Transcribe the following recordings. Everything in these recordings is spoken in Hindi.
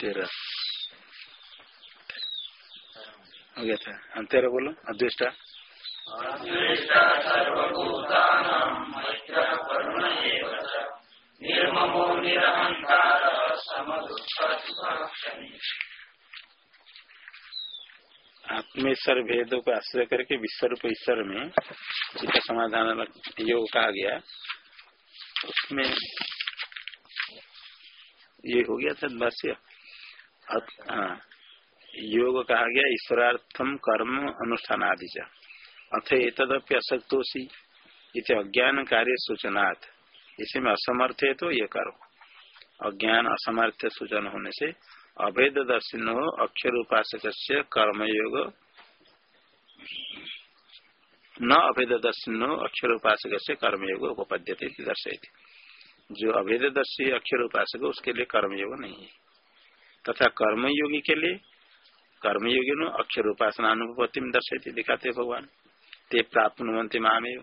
तेरह हो गया था तेरह बोलो अद्वेष्टा आत्मेश्वर भेदों को आश्रय करके विश्व रूप ईश्वर में जिसका समाधान योग कहा गया। उसमें ये हो गया था भाष्य। योग कहा गया ईश्वरार्थम कर्म अनुष्ठान आदि अथ एतदप्य असक्तोषी इत अज्ञान कार्य सूचनाथ इसमें असमर्थ है तो ये करो। अज्ञान असमर्थ सूचन होने से अभेद दर्शन हो अक्षर उपासक कर्मयोग न अभेद दर्शन हो अक्षर उपासक से कर्मयोग उपपद्यते दर्शयती। जो अभेद दर्शी अक्षर उपासक उसके लिए कर्मयोग नहीं है। तथा कर्मयोगी के लिए कर्मयोगी नो अक्षर उपासना अनुपत्ति में दर्शयती, दिखाते भगवान। ते प्राप्त मामेव।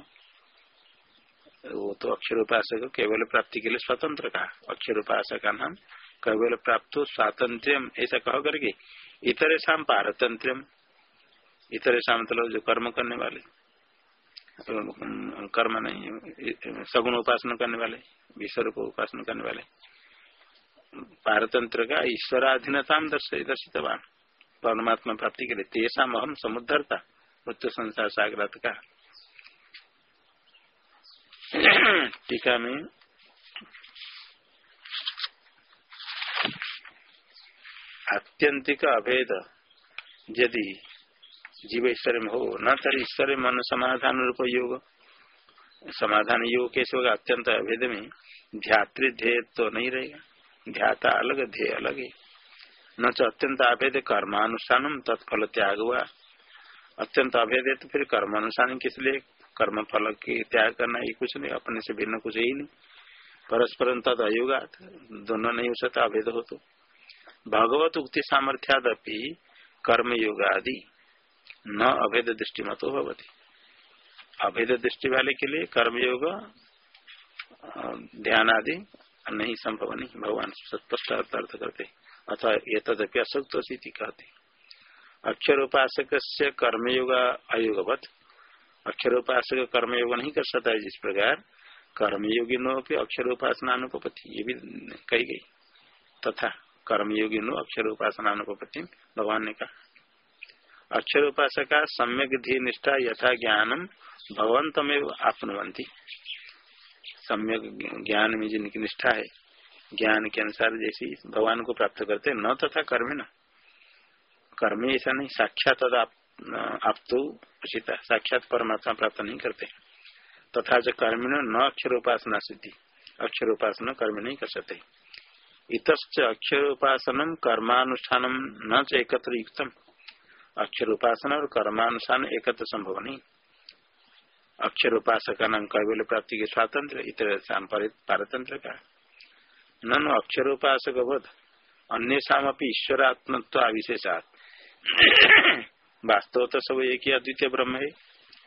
वो तो अक्षर उपासक केवल प्राप्ति के लिए स्वतंत्र का अक्षर उपासक का नाम केवल प्राप्त स्वातंत्र ऐसा कह करके। इतरे शाम पारतंत्र इतरे शाम मतलब जो कर्म करने वाले। कर्म नहीं, सगुण उपासना करने वाले, ईश्वर को उपासना करने वाले। पारतंत्र का ईश्वराधीनता दर्शितवान। परमात्मा प्राप्ति के लिए तेसा अहम समुद्धरता मृत्यु संसार सागरत का टीका में आत्यंतिक अभेद, यदि जीव ईश्वर में हो, न तर ईश्वर मन समाधान रूप योग समाधान योग कैसे होगा अत्यंत अभेद में ध्यात्री ध्येय तो नहीं रहेगा। ध्याता अलग, ध्येय अलग है। न तो अत्यंत अभेद कर्मानुष्ठान तत्फल त्याग हुआ। अत्यंत अभेद है तो फिर कर्मानुष्ठान किस लिए? कर्म फल की त्याग करना ये कुछ नहीं, अपने से भिन्न कुछ ही नहीं। परस्पर तद अयुगा दोनों नहीं हो सकता, अभेद हो तो। भगवत उक्ति सामर्थ्यादपि कर्म आदि न अभेद दृष्टि मत भवती। अभेद दृष्टि वाले के लिए कर्मयोग ध्यान आदि नहीं संभव नहीं। भगवान स्पष्ट अर्थ करते। अथवा ये तदपि असक्त कहते। अक्षर उपासक से कर्मयोग अयुगवत। अक्षर उपासक कर्मयोग नहीं कर सकता है जिस प्रकार कर्मयोगी नो भी अक्षर उपासना अनुपति ये भी कही गई। तथा कर्मयोगी नो अक्षर उपासना अनुपति भगवान ने कहा। अक्षर उपासका सम्यक धी निष्ठा यथा ज्ञानम भगवंतमेव आपनुवंती सम्यक ज्ञान में जिनकी निष्ठा है, ज्ञान के अनुसार जैसी भगवान को प्राप्त करते न तथा कर्म न। कर्म ऐसा नहीं, साक्षात आप तो उचिता साक्षात परमात्मा प्राप्त नहीं करते। तथा जो कर्म न अक्षर उपासना सिद्धि अक्षर उपासना कर्म नहीं कर सकते। इत अक्षर उपासनम कर्मानुष्ठान न एकत्र युक्तम। अक्षर उपासना और कर्मानुष्ठान एकत्र संभव नहीं। अक्षर उपासक नाम कैवल्य प्राप्ति के स्वातंत्र इतर पारतंत्र का ननु अक्षर उपासक बोध। अन्य ईश्वरात्मत्व अविशेषात। वास्तव तो सब एक ही अद्वितीय ब्रह्म है।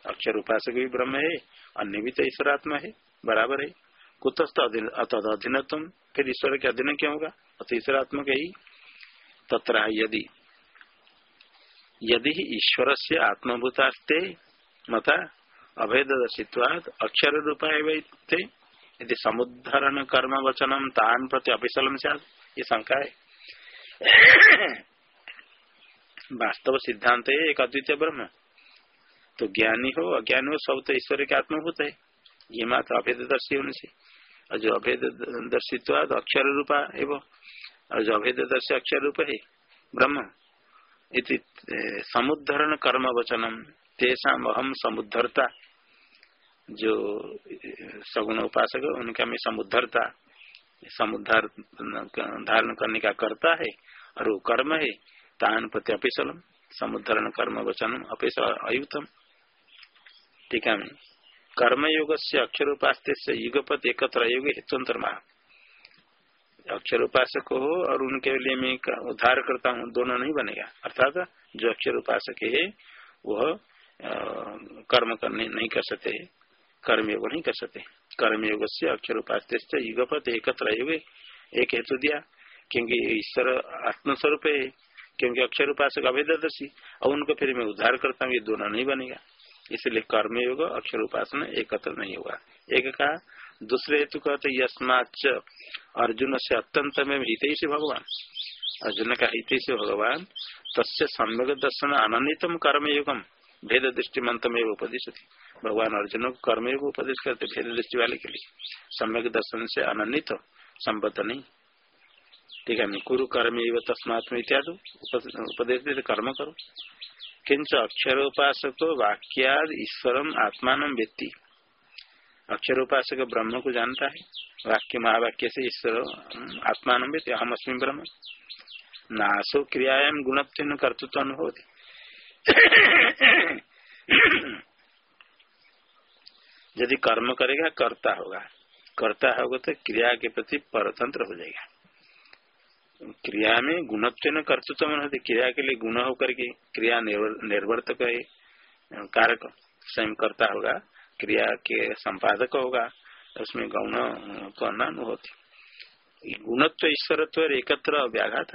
अक्षर उपासक भी ब्रह्म है, अन्य भी तो ईश्वरात्मा है। बराबर है। कुतस्त अतद अधीनत्म फिर ईश्वर के अधीन क्यों होगा? अत ईश्वरात्मक ही। तथा यदि। यदि ईश्वर से आत्मभूतास्ते मता अभेद दर्शित्वाद अक्षर रूपा यदि समुद्धरण कर्म वचनम तान प्रति अभिशलम से ये शंका है वास्तव सिद्धांत है एक अद्वितीय ब्रह्म। तो ज्ञानी हो, अज्ञानी हो, सब तो ईश्वर के आत्मभूत है। ये मात्र अभेद दर्शी होने से। और जो अभेद दर्शित्व अक्षर रूपा है वो। और जो अभेद दर्शी अक्षर रूप है, ब्रह्म। समुद्धरण कर्म वचनम तेषा अहम समुद्धरता। जो सगुण उपासक है, उनका मैं समुद्धरता, समुद्धार धारण करने का करता है, और वो कर्म है, तान प्रति अपेशलम समुद्धरण कर्म वचन अपेश अयुतम। टीका में। कर्मयोग से अक्षर उपास युगपत एकत्र योग हेतुअंतर महा अक्षर उपासक हो, और उनके लिए मैं उद्धार करता हूँ, दोनों नहीं बनेगा। अर्थात, जो अक्षर उपासक है, वह कर्म करने नहीं कर सकते। कर्मयोग नहीं कर सकते। कर्मयोग से अक्षर उपास युगपत एकत्र एक हेतु दिया। क्योंकि ईश्वर आत्मस्वरूप है क्योंकि अक्षर उपासक अभेदर्शी और उनको फिर मैं उद्धार करता हूँ, ये दोनों नहीं बनेगा। इसलिए कर्मयोग अक्षर उपासना एकत्र नहीं होगा। एक कहा, दूसरे हेतु कहते यस्माच अर्जुन से अत्यंत में हित से भगवान। अर्जुन का हित से भगवान, तस्य सम्यक दर्शन अनन्यतम कर्मयुगम। भेद दृष्टि मंत्र में उपदेश थी भगवान अर्जुन को कर्मयोग उपदेश करते भेद दृष्टि वाले के लिए सम्यक दर्शन से अनन्वित संबद्ध नहीं। ठीक है कुरु कर्म तस्मात्म इत्यादि उपदेश देते, कर्म करो। किंच अक्षर उपासक वाक्याद ईश्वरम आत्मान व्यक्ति। अक्षर उपासक ब्रह्म को जानता है। वाक्य महावाक्य से ईश्वर, आत्मान हम अस्मी ब्रह्म। नासो क्रियायाम गुणत्व कर्तृत्व अनुभव यदि कर्म करेगा, कर्ता होगा। कर्ता होगा तो क्रिया के प्रति परतंत्र हो जाएगा। क्रिया में गुणत्व न कर्तृत्व मन होती, क्रिया के लिए गुण होकर के क्रिया निर्वर्तक है कारक स्वयं करता होगा, क्रिया के संपादक होगा, उसमें गौण करना होती। गुणत्व, ईश्वरत्व एकत्र व्याघात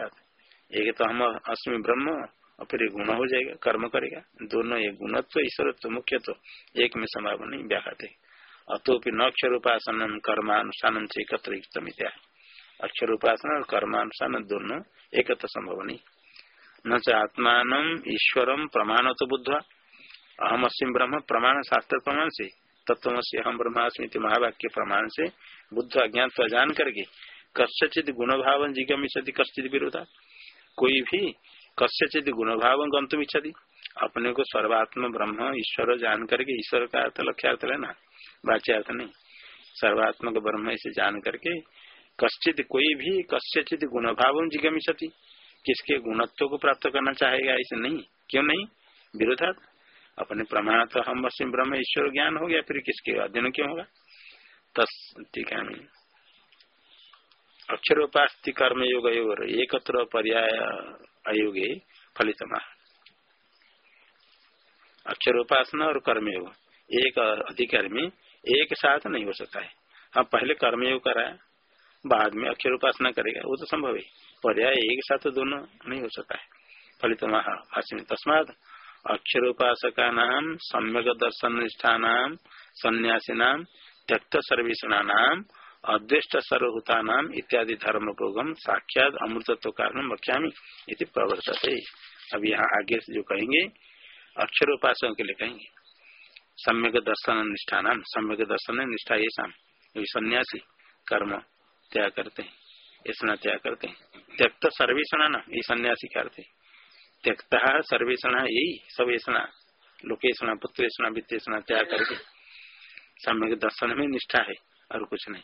एक तो हम अस्मी ब्रह्म और फिर गुण हो जाएगा, कर्म करेगा। दोनों ये गुणत्व, ईश्वरत्व मुख्य तो एक में संभाव नहीं व्याघात है। अतोपि न अक्षर उपासन कर्मानुष्ठान से एकत्र अक्षर उपासना और कर्मानुष्ठान दोनों एकत्र संभव नहीं न आत्मान ईश्वरम प्रमाण तो बुद्धवा। अहम अस्म ब्रह्म प्रमाण शास्त्र प्रमाण से तत्व से हम ब्रह्मास्मि महावाक्य प्रमाण से बुद्ध अज्ञान जान करके कस्यचित गुण भाव जिगमिष्यति कश्चित विरोधा कोई भी कस्यचित गुण भाव गंतुम इच्छति अपने को सर्वात्म ब्रह्म, ईश्वर जान करके ईश्वर का अर्थ लक्ष्यार्थ लेना बाच्यार्थ नहीं। सर्वात्मक ब्रह्म इसे जान करके कश्चित कोई भी, कस्यचित गुण भाव जिगमिष्यति। किसके गुणत्व को प्राप्त करना चाहेगा ऐसे नहीं। क्यों नहीं? विरोधात। अपने प्रमाण तो हम ब्रह्म, ईश्वर ज्ञान हो गया, फिर किसके अध्ययन क्यों होगा? तस टीका में अक्षरोपास्ति कर्म योग एकत्र पर्याय अयोगे फलित अक्षरोपासना और कर्मयोग, एक अधिकार में एक साथ नहीं हो सकता है। हम पहले कर्मयोग कराया बाद में अक्षर उपासना करेगा, वो तो संभव है। पर्याय एक साथ दोनों नहीं हो सकता है। फलित तस्माद अक्षर उपासका नाम सम्यक दर्शन निष्ठा नाम सन्यासी नाम त्यक्त सर्वेषणा नाम अद्वेष्ट सर्वभूता नाम इत्यादि धर्म भोगम साक्षात अमृतत्व कारण वक्यामी इति प्रवर्तते। अब यहाँ आगे जो कहेंगे अक्षर उपासकों के लिए कहेंगे। सम्यक दर्शन निष्ठा नाम सम्यक दर्शन निष्ठा ये शाम सन्यासी, कर्म त्याग करते हैं ऐसा त्याग करते हैं। त्यक्त सर्वेषणा नाम ये सन्यासी करते त्यक्त सर्वेषणा यही सवेषणा लोकेशना पुत्रेषणा, वित्तेषणा त्याग करके। सम्यक दर्शन में निष्ठा है और कुछ नहीं।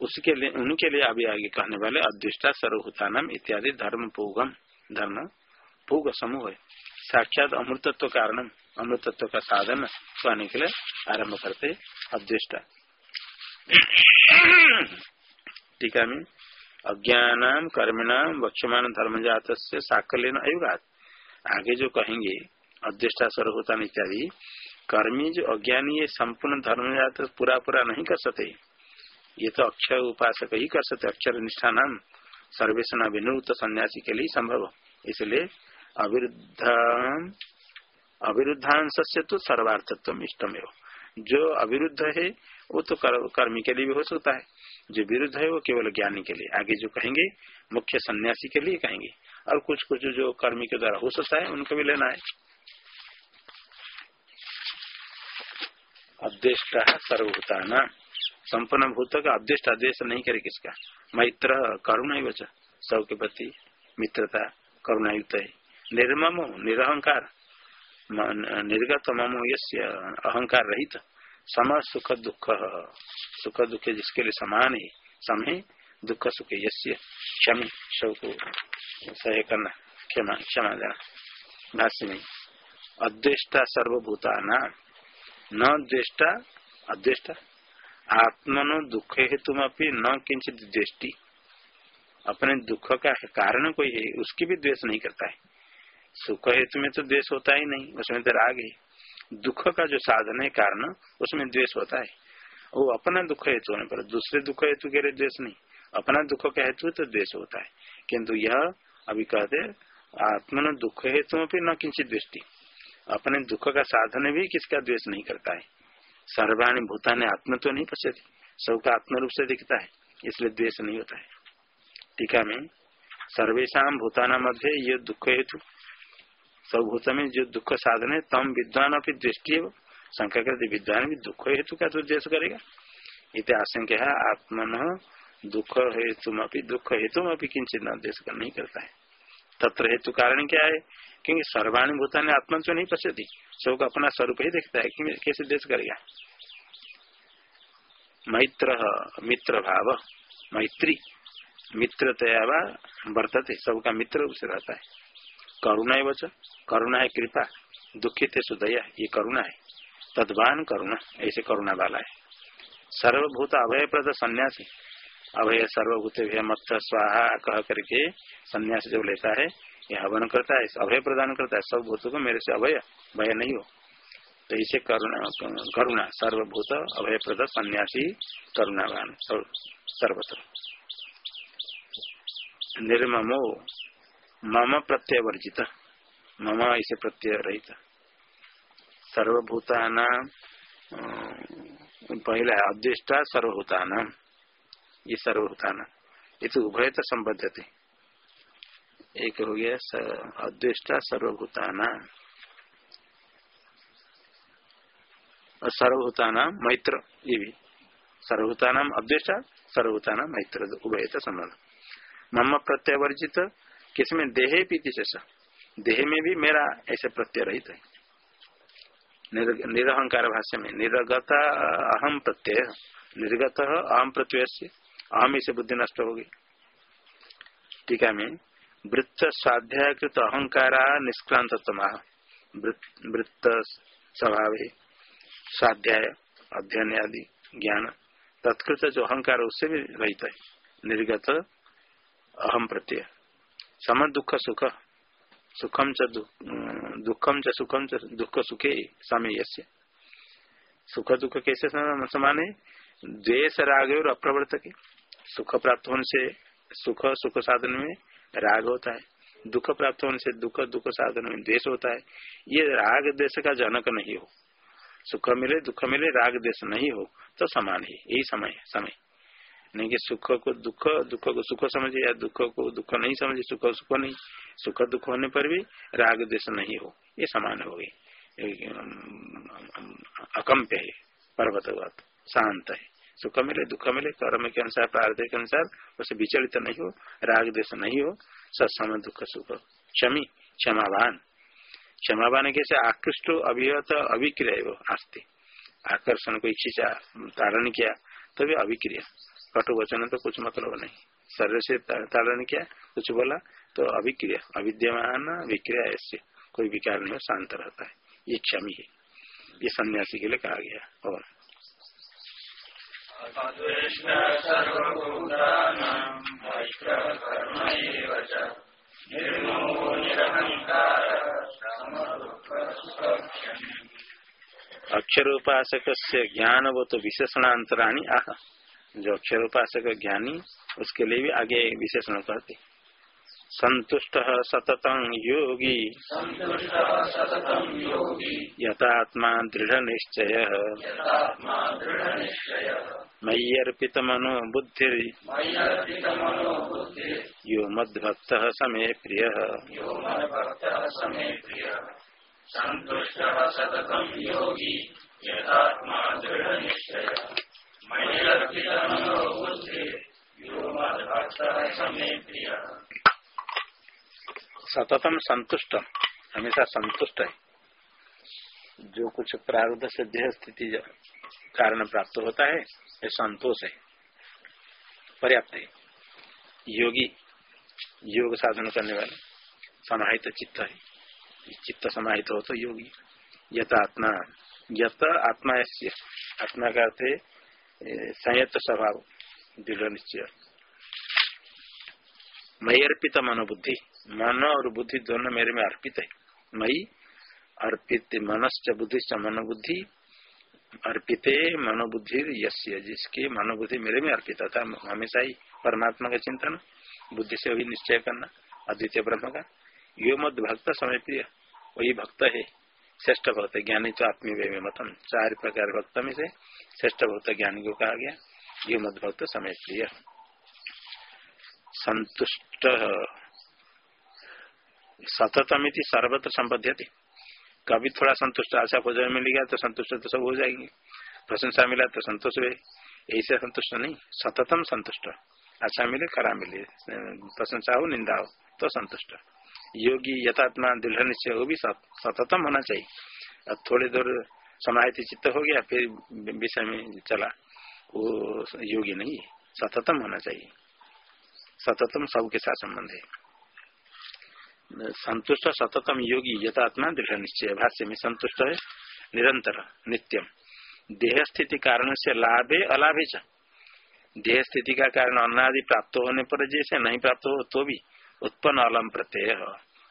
उसके लिए, उनके लिए अभी आगे कहने वाले अदृष्टा सर्वभूतानम इत्यादि धर्म पूगम धर्म पूग समूह है। साक्षात अमृतत्व कारणम, अमृतत्व का साधन कहने के लिए आरंभ करते अदृष्टा टीका में, अज्ञान कर्मिणाम वक्षमान धर्म जात से साकल्य अयुगात। आगे जो कहेंगे अध्यक्षा सर्वता इत्यादि, कर्मी जो अज्ञानी ये संपूर्ण धर्म जात पूरा पूरा नहीं कर सकते। ये तो अक्षर उपासक ही कर सकते, अक्षर निष्ठा नाम सर्वेशना सन्यासी के लिए संभव। इसलिए अविरुद्ध अविरुद्धांश से तो सर्वार्थत्व इष्टम जो अविरुद्ध है, वो तो कर्मी के लिए भी हो सकता है। जो विरुद्ध है, वो केवल ज्ञानी के लिए। आगे जो कहेंगे, मुख्य सन्यासी के लिए कहेंगे। और कुछ कुछ जो कर्मी के द्वारा हो सकता है, उनको भी लेना है। अध्यष्टा सर्वभूता संपन्न भूत का अध्यक्ष आदेश नहीं करे किसका? मैत्र करुणा बचा। सब के प्रति मित्रता करुणा युक्त है। निर्मम, निरहंकार। निर्गत ममो यस्य अहंकार रहित। सम सुख दुख। सुख दुख जिसके लिए समान है समय दुख सुख यस्य क्षमी सबको सह करना। क्षमा क्षमा देना भाष्य में अद्वेष्टा सर्वभूता न द्वेष्टा, अद्वेष्टा आत्मनो दुख हेतु न किंचित दृष्टि। अपने दुख का कारण कोई है, उसकी भी द्वेष नहीं करता है। सुख हेतु में तो द्वेष होता ही नहीं, उसमें तो राग है। दुख का जो साधन है कारण, उसमें द्वेष होता है। वो अपना दुख हेतु होने पर, दूसरे दुख हेतु के लिए द्वेष नहीं। अपना दुख का हेतु तो द्वेष होता है। किंतु यह, अभी कहते आत्मन दुख हेतु न किंचित दृष्टि। अपने दुख का साधन भी किसका द्वेष नहीं करता है। सर्वाणी भूतान आत्म तो नहीं पश्यती सबका आत्म रूप से दिखता है, इसलिए द्वेष नहीं होता है। टीका में सर्वेशा भूताना मध्य ये दुख हेतु सब भूत में जो दुख साधन है तम विद्वान अपनी दृष्टि शंका करते विद्वान भी दुख हेतु का तो उद्देश्य करेगा। इत आशंका है आत्मन दुख हेतु दुख हेतु किंचित कर नहीं करता है। तत्र हेतु कारण क्या है? क्योंकि सर्वाणी भूतान आत्मा तो नहीं पश्यती सबको अपना स्वरूप ही देखता है कैसे देश करेगा मैत्र मित्र भाव मैत्री, मित्रतया वर्तते, सबका मित्र रूप से रहता है। करुणा वच करुणा है कृपा दुखित सुदया, ये करुणा है। तदवान करुणा, ऐसे करुणा वाला है। सर्वभूत अभय प्रद सन्यासी, अभय सर्वभूत मत स्वाहा, कह करके सन्यास जो लेता है ये हवन करता है अभय प्रदान करता है, सब भूतों को मेरे से अभय भय नहीं हो। तो इसे करुणा करुणा, सर्वभूत अभय प्रद सन्यासी करुणावान सर्वत्र। निर्ममो, मम प्रत्यय वर्जित मम इसे प्रत्यय रहित सर्वभूताना, पहला अद्वेष्टा सर्वभूताना, ये सर्वभूताना ये तो उभय तो संबद्ध थे एक हो गया अद्वेष्टा सर्वभूताना। और सर्वभूताना मैत्र, ये भी। सर्वभूताना अद्वेष्टा, सर्वभूताना मैत्र उभय तो संबंध। मम प्रत्यवर्जित किसमें? देहे पीति से देह में भी मेरा ऐसे प्रत्यय रहित है। निरहंकार भाष्य में, निर्गत अहम प्रत्यय। निर्गत अहम प्रत्यय से अहम इसे बुद्धि नष्ट होगी टीका में वृत्त स्वाध्यायकृत अहंकारा निष्क्रांत वृत्त स्वभाव स्वाध्याय अध्ययन आदि ज्ञान। तत्कृत जो अहंकार उससे भी रहित है। निर्गत अहम प्रत्यय। सम दुख सुख। सुखम च दुखम च सुखम च दुख सुखे समय सुख दुख कैसे समान? है द्वेष, राग और अप्रवर्तक। सुख प्राप्त होने से सुख सुख साधन में राग होता है, दुख प्राप्त होने से दुख दुख साधन में द्वेष होता है, ये राग देश का जनक नहीं हो। सुख मिले, दुख मिले, राग देश नहीं हो तो समान ही, यही समय है, समय। नहीं कि सुख को दुख दुख को सुख समझे या दुख को दुख नहीं समझे, सुख सुख नहीं, सुख दुख होने पर भी राग देश नहीं हो, ये समान हो गई। अकम्प्य है पर्वत शांत है। सुख मिले दुख मिले कर्म के अनुसार प्रार्थ के अनुसार, उसे विचलित नहीं हो राग देश नहीं हो सत्सम दुख, सुख, क्षमी, क्षमावान। क्षमावान कैसे आकृष्ट, अभिहत, अभिक्रिय आस्ते। आकर्षण को इच्छा तारण किया तो भी अभिक्रिया। कटु वचन तो कुछ मतलब नहीं। शरीर से तारण किया, कुछ बोला तो अभिक्रिया। अविद्यमान, विक्रिया ऐसे। कोई विकार नहीं शांत रहता है। ये क्षमी है। ये सन्यासी के लिए कहा गया और अक्षर उपासक से ज्ञान वो तो विशेषणांतराणी आह, जो अक्षर उपासक ज्ञानी उसके लिए भी आगे विशेषण करते। संतुष्ट सतत योगी। यथात्मा दृढ़ निश्चय मय्यर्पित मनो बुद्धि। यो मद्भक्त समे प्रिय। संतुष्ट सततम योगी। यथात्मा दृढ़ निश्चय सततम संतुष्ट हमेशा संतुष्ट है। जो कुछ प्रारूध से देह स्थिति कारण प्राप्त होता है, ये संतोष है। पर्याप्त है। योगी, योग साधन करने वाले, समाहित तो चित्त है। चित्त समाहित हो तो योगी। यथ आत्मा, यत आत्मा आत्मा का अर्थ संयत स्वभाव, दृढ़ निश्चय। मई अर्पित मनोबुद्धि। मन और बुद्धि दोनों मेरे में अर्पित है। मई अर्पित मनश्च बुद्धि मनोबुद्धि। अर्पित मनोबुद्धि यस्य, जिसके मनोबुद्धि मेरे में अर्पित था हमेशा ही परमात्मा का चिंतन, बुद्धि से वही निश्चय करना, अद्वितीय ब्रह्म का। यो मत भक्त समय प्रिय वही भक्त है। श्रेष्ठ भक्त, ज्ञानी तो आत्मीय मतम। चार प्रकार भक्त में से श्रेष्ठ भक्त ज्ञानी को कहा गया। यो मत भक्त समय प्रिय संतुष्ट सततमिति सर्वत्र संबद्ध कभी थोड़ा संतुष्ट, आशा भोजन मिलेगा तो संतुष्ट तो सब हो जाएँगे। प्रशंसा मिला तो संतोष हुए। ऐसे संतुष्ट नहीं, सततम संतुष्ट। अच्छा मिले खरा मिले। प्रशंसा हो, निंदा हो तो संतुष्ट। योगी यथात्मा दृढ़ निश्चय हो भी सततम होना चाहिए। अब थोड़ी देर समाहित चित्त हो गया, फिर विषय में चला। वो योगी नहीं, सततम होना चाहिए। सततम सबके साथ संबंध है। संतुष्ट सततम योगी यथात्मा दृढ़ निश्चय। भाष्य में संतुष्ट है, निरंतर, नित्यम। देह स्थिति कारण से लाभे, अलाभे च। देह स्थिति का कारण अनादि प्राप्त होने पर जैसे नहीं प्राप्त हो तो भी उत्पन्न अलम प्रत्यय।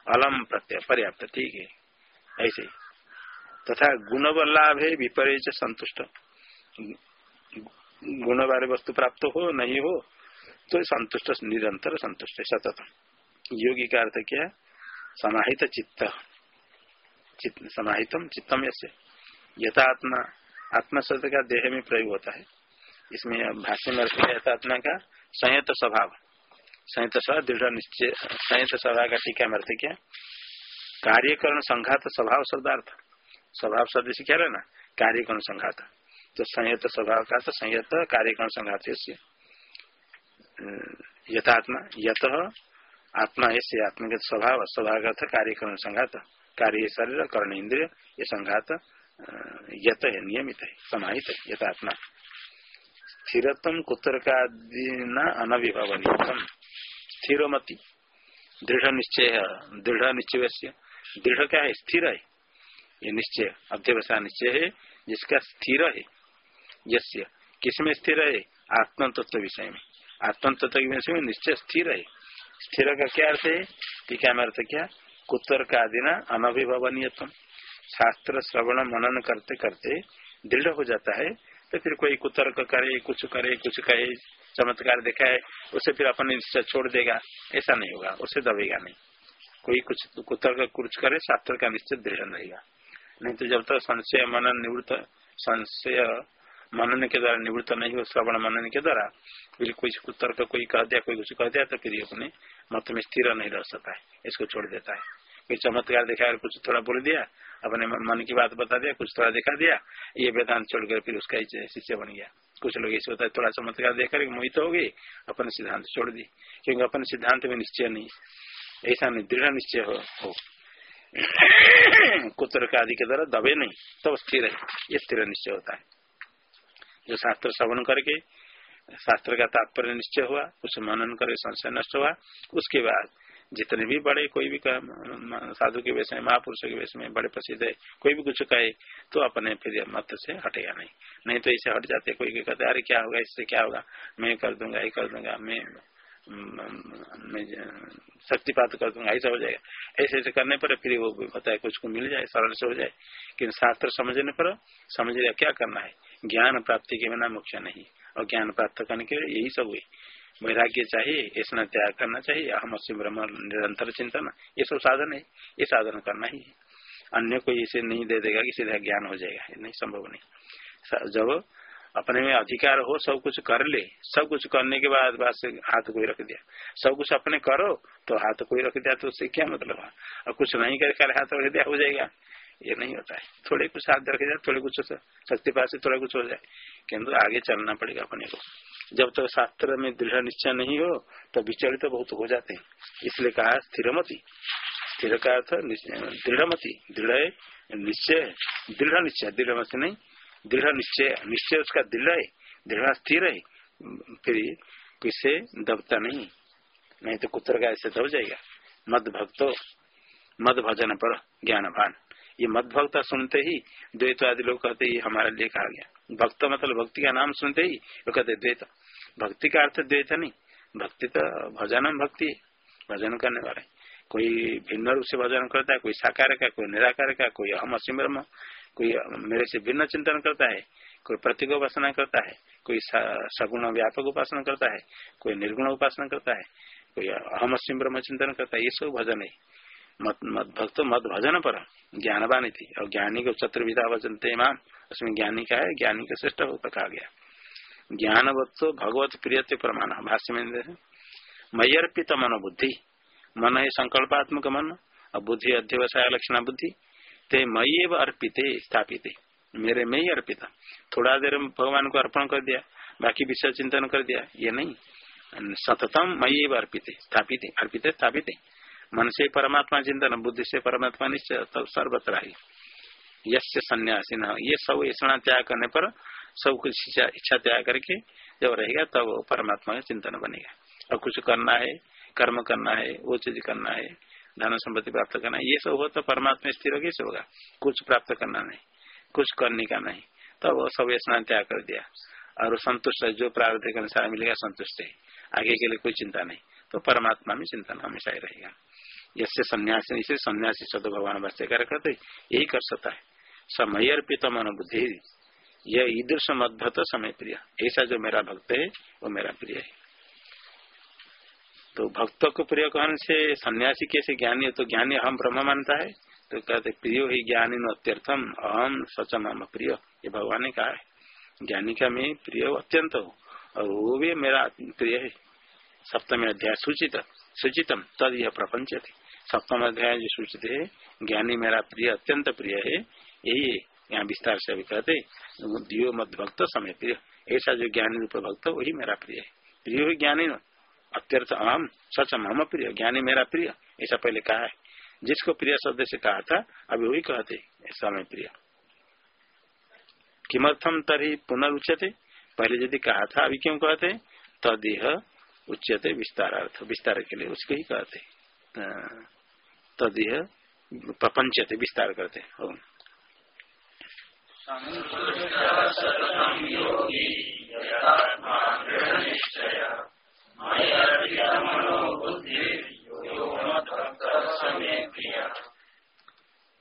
अलम प्रत्यय, पर्याप्त, ठीक है। ऐसे तथा गुण लाभ है विपरीत संतुष्ट। गुण वाले वस्तु प्राप्त हो, नहीं हो तो संतुष्ट, निरंतर संतुष्ट सतत योगी का अर्थ क्या समाहित चित्त। समाहितम चित्तम ऐसे यथात्मा आत्मा शब्द का देह में प्रयोग होता है। इसमें भाष्य में अर्थ आत्मा का संयत स्वभाव। संयत स्वभाव दृढ़ निश्चय, संयत स्वभाव का टीका में अर्थ क्या? कार्यकरण संघात स्वभाव शब्दार्थ। स्वभाव शब्द से क्या रहना? कार्यकरण संघात। तो संयत स्वभाव का तो संयत, कार्यकरण संघात यथात्मा, यत आत्मा ऐसे आत्मगत स्वभाव स्वभाव कार्यक्रम संघात, कार्य शरीर कर्ण इंद्रिय ये संघात यत है नियमित है समाहित है यथात्मा। स्थिरतम कुतर का अनविभवनीयम। स्थिरमति दृढ़ निश्चय दृढ़ निश्चय दृढ़ क्या है स्थिर। है ये निश्चय, अध्यवसाय निश्चय है जिसका स्थिर है यस्य किसमें स्थिर है आत्म तत्व विषय में आत्म तत्व के विषय में निश्चय स्थिर है। स्थिर का क्या अर्थ है? टीका में अर्थ क्या? कुतर का आदि ना अनभिभवनीय शास्त्र श्रवण मनन करते करते दृढ़ हो जाता है। तो फिर कोई कुतर्क करे, कुछ करे, कुछ कहे चमत्कार देखा है, उसे फिर अपन निश्चय छोड़ देगा। ऐसा नहीं होगा, उसे दबेगा नहीं। कोई कुछ कुतर्क कुछ करे, शास्त्र का निश्चय दृढ़ रहेगा। नहीं तो जब तक संशय, मनन, निवृत्त, संशय मनन के द्वारा निवृत्त नहीं हो श्रवण मनन के द्वारा फिर कोई तर्क कोई कह दिया कोई कुछ कह दिया तो फिर अपने मत में स्थिर नहीं रह सकता है इसको छोड़ देता है। कोई चमत्कार दिखा कुछ थोड़ा बोल दिया अपने मन की बात बता दिया कुछ थोड़ा दिखा दिया ये वेदांत छोड़कर फिर उसका शिष्य बन गया। कुछ लोग ऐसे होता है थोड़ा चमत्कार देखकर मोहित हो गई अपने सिद्धांत छोड़ दी क्योंकि अपने सिद्धांत में निश्चय नहीं ऐसा नहीं दृढ़ निश्चय हो, हो। कुतर का आदि के द्वारा दबे नहीं तब तो स्थिर है ये स्थिर निश्चय होता है। जो शास्त्र श्रवण करके शास्त्र का तात्पर्य निश्चय हुआ, उसे मनन करे संशय नष्ट हुआ। उसके बाद जितने भी बड़े कोई भी साधु के वैसे महापुरुषों के वैसे में बड़े प्रसिद्ध है, कोई भी कुछ कहे तो अपने फिर मत से हटेगा नहीं। नहीं तो इसे हट जाते, कोई कहते अरे, क्या होगा, इससे क्या होगा? मैं कर दूँगा, ये कर दूँगा, मैं मैं शक्तिपात कर दूँगा, ऐसा हो जाएगा। ऐसे ऐसे करने पर फिर वो बताए, कुछ को मिल जाए, सरल से हो जाए। किन्तु शास्त्र समझने पर समझ लिया क्या करना है? ज्ञान प्राप्ति के बिना मुख्य नहीं। और ज्ञान प्राप्त करने के लिए यही सब हुई वैराग्य चाहिए, ऐसा त्याग करना चाहिए। हम असीम ब्रह्म निरंतर चिंतन, ये सब साधन है। ये साधन करना ही है। अन्य कोई इसे नहीं दे देगा कि सीधा ज्ञान हो जाएगा। नहीं, संभव नहीं। जब अपने में अधिकार हो, सब कुछ कर ले। सब कुछ करने के बाद बस हाथ कोई रख दिया। सब कुछ अपने करो तो हाथ कोई रख दिया तो उससे क्या मतलब और कुछ नहीं कर हाथ रख दिया, हो जाएगा। ये नहीं होता है। थोड़े कुछ हाथ रखे जाए थोड़े कुछ शक्ति पास से थोड़ा कुछ हो जाए। किन्तु आगे चलना पड़ेगा अपने को। जब तक तो शास्त्र में दृढ़ निश्चय नहीं हो तो विचलित तो बहुत हो जाते हैं। इसलिए कहा स्थिरमती। स्थिर का अर्थ दृढ़मती। दृढ़ निश्चय। दृढ़ निश्चय दृढ़ मत नहीं। दृढ़ निश्चय निश्चय उसका दृढ़ है। दृढ़ स्थिर है। फिर किसे दबता नहीं। नहीं तो कुत्र का ऐसे दब जाएगा। मद भक्तो, मद भजन पर ज्ञान भान ये मद भक्त सुनते ही द्वैत आदि लोग कहते ही हमारे लिए कहा गया। भक्त मतलब भक्ति का नाम सुनते ही वो कहते द्वैत। भक्ति का अर्थ द्वैत नहीं। भक्ति तो भजन भक्ति भजन करने वाले। कोई भिन्न रूप से भजन करता है, कोई साकार का, कोई निराकार का, कोई अहम असीम कोई मेरे से भिन्न चिंतन करता है, कोई प्रतीक उपासना करता है, कोई सगुण व्यापक उपासना करता है, कोई निर्गुण उपासना करता है, कोई अहम सिंह ब्रह्म चिंतन करता है, ये सब भजन है। मत भक्त, मत भजन पर ज्ञानवान थी। और ज्ञानी को चतुर्विधा भजन मान उसमें ज्ञानी का है, ज्ञानी का श्रेष्ठ भक्त कहा गया। ज्ञानवत्व भगवत प्रिय प्रमाण, भाष्य में मयर्पित मन बुद्धि मन है संकल्पात्मक मन, और बुद्धि अध्यवसाय लक्षण बुद्धि। ते मई अर्पित, स्थापित। मेरे में ही अर्पित। थोड़ा देर भगवान को अर्पण कर दिया, बाकी विषय चिंतन कर दिया। ये नहीं। सततम मई अर्पित, स्थापित अर्पित, स्थापित। मन से परमात्मा चिंतन बुद्धि से परमात्मा निश्चय, तब सर्वत्र ही। यश सन्यासी न ये सब ऐसा त्याग करने पर सब कुछ इच्छा त्याग करके जब रहेगा, तब तो परमात्मा का चिंतन बनेगा। और कुछ करना है, कर्म करना है, वो चीज़ करना है, धन संपत्ति प्राप्त करना है, ये सब हो तो परमात्मा स्थिर हो कैसे होगा। कुछ प्राप्त करना नहीं, कुछ करने का नहीं। तब तो सब स्नान त्याग कर दिया। और संतुष्ट जो प्रार्थ के अनुसार मिलेगा, संतुष्ट है। आगे के लिए कोई चिंता नहीं। तो परमात्मा में चिंतन हमेशा ही रहेगा। जैसे सन्यासी, इसे सन्यासी शब्द भगवान भाष्यकार करते, यही कर सकता है। समय अर्पित मन बुद्धि यह ईदृश मदभत समय प्रिय। ऐसा जो मेरा भक्त है, वो मेरा प्रिय है। तो भक्त को प्रिय कहने से? सन्यासी कैसे ज्ञानी तो ज्ञानी हम ब्रह्म मानता है। तो कहते, प्रिय ही ज्ञानी अत्यर्थम, अहम सचम हम प्रिय। ये भगवान ने कहा है। ज्ञानी का मैं प्रिय अत्यंत हूँ, और वो भी मेरा प्रिय है। सप्तमी अध्याय, सूचित, सूचितम, तद यह प्रपंच थी सप्तम अध्याय जो सूचित है, ज्ञानी मेरा प्रिय, अत्यंत प्रिय है यही यहाँ विस्तार से अभी कहते दियो मत भक्त समय प्रिय ऐसा जो ज्ञानी रूप भक्त, वही मेरा प्रिय है। प्रिय ज्ञानी अत्यर्थ अहम, सच हम प्रिय, ज्ञानी मेरा प्रिय, ऐसा पहले कहा है। जिसको प्रिय शब्द से कहा था, अभी वही कहते समय प्रिय। किमर्थम तरी पुनरुच्यते? पहले यदि कहा था, अभी क्यों कहते तदेह उच्यते विस्तारार्थ, विस्तार के लिए उसको ही कहते तदेह प्रपंचते, विस्तार करते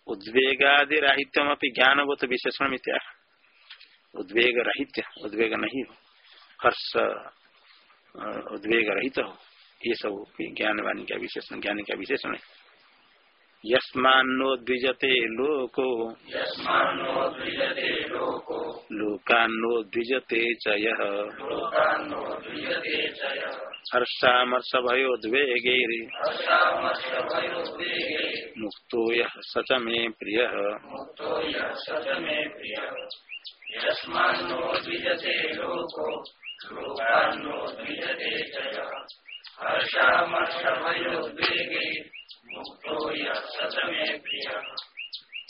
उद्वेगादि राहित्यम अपनी ज्ञानवत विशेषण मित्या उद्वेग रहित उद्वेग नहीं हो हर्ष उद्वेग रहित हो ये सब ज्ञानवाणी का विशेषण, ज्ञानी का विशेषण है। यस्मान्नोद्विजते लोको। लोकान्नोद्विजते च यः। हर्षामर्ष भयोद्वेगैर् मुक्तो यः स च मे प्रियः। यस्मान्नोद्विजते लोको। च यः। भयोद्वेगैर्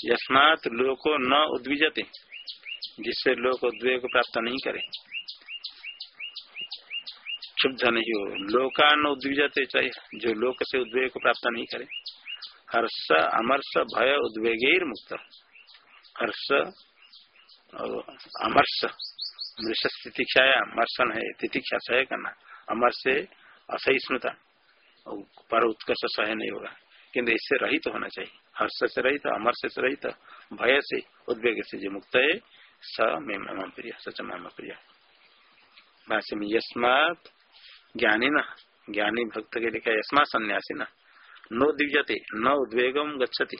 यस्मात लोको न उद्विजते, जिससे लोग उद्वेग प्राप्त नहीं करे। क्षुब्ध नहीं हो, लोकान उद्विजते चाहिए जो लोक से उद्वेग को प्राप्त नहीं करे। हर्ष, अमर्ष, भय उद्वेग मुक्त। हर्ष अमर्ष मृष तितिक्षाया मर्शन है, तितिक्षा सह करना। अमर से असहिष्णुता पर उत्कर्ष सह नहीं होगा। किन्तु इससे रहित तो होना चाहिए। हर्ष से रहित, अमर से रहित, भय से, उद्वेग से जो मुक्त है, स मे मम प्रिय, सच मम प्रिय। भाष्य में, यस्मात ज्ञानी न ज्ञानी भक्त के लिखा यस्मा सन्यासी न नो दिव्यते, न उद्वेगम गच्छति।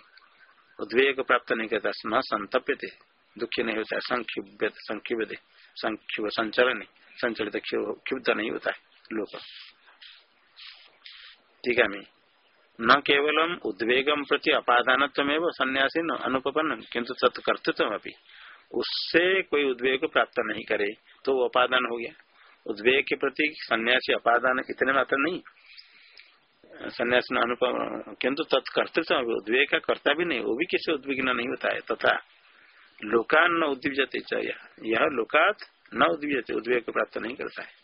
उद्वेग प्राप्त नहीं करता, न संतप्यते। दुखी नहीं होता संक्षुब्य संक्षुब्य संक्षुभ संचलन संचलित क्षुब्ध नहीं होता है लोग ठीक है मैं न केवलम उद्वेगम प्रति अपादान सन्यासी न अनुपन्न किन्तु तत्कर्तृत्व अभी उससे कोई उद्वेग प्राप्त नहीं करे तो वो अपादान हो गया। उद्वेग के प्रति सन्यासी अपादान इतने मात्र नहीं। सन्यासी न अनुपम किन्तु तत्कर्तृत्व उद्वेग का कर्ता भी नहीं, वो भी किसी उद्विग्न नहीं होता है। तथा लोकान न उद्विजते यह। लोकात न उद्विजते, उद्वेग प्राप्त नहीं करता है।